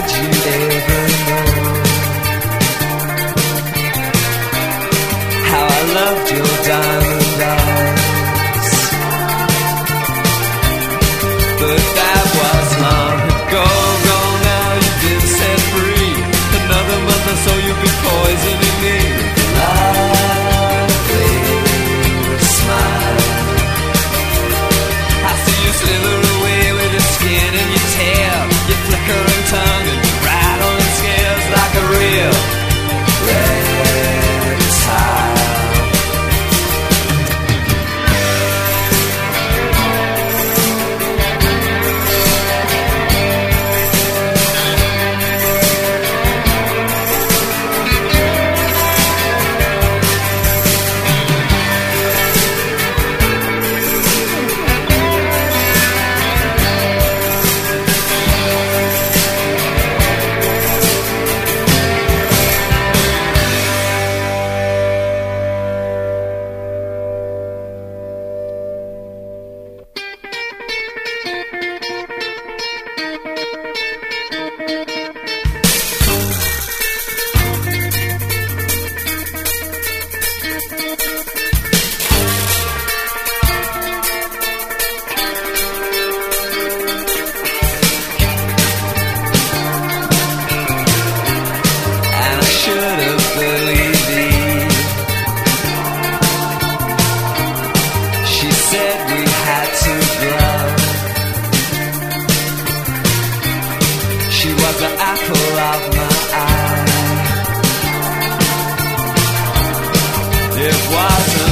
無人で apple of my eye. It wasn't.